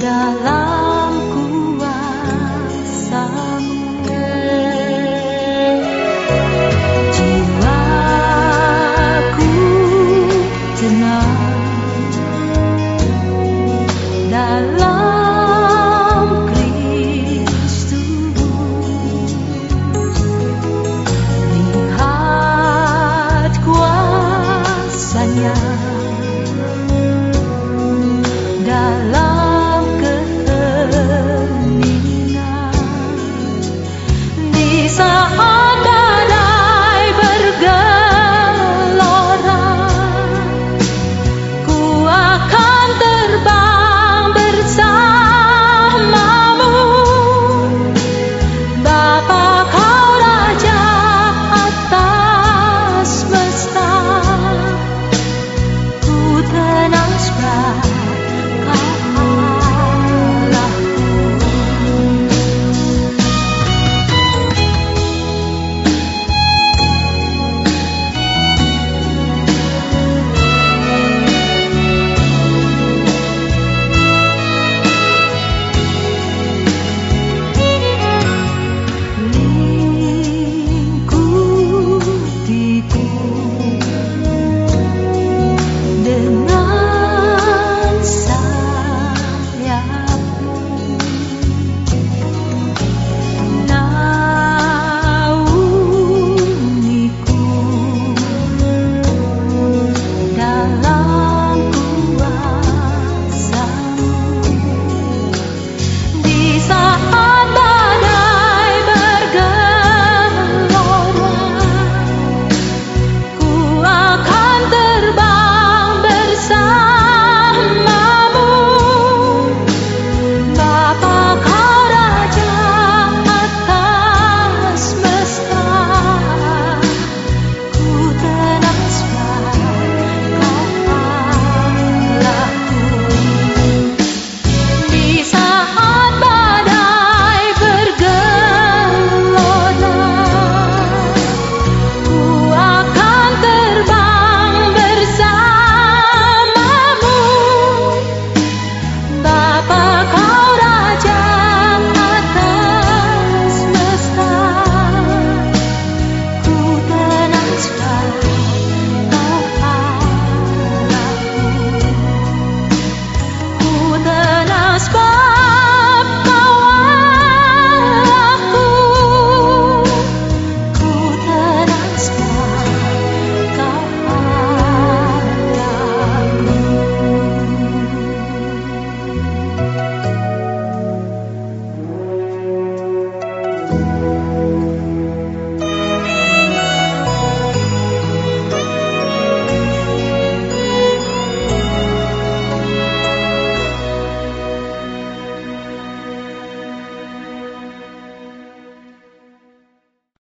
dalam kuasamu. Jiwaku tenang dalam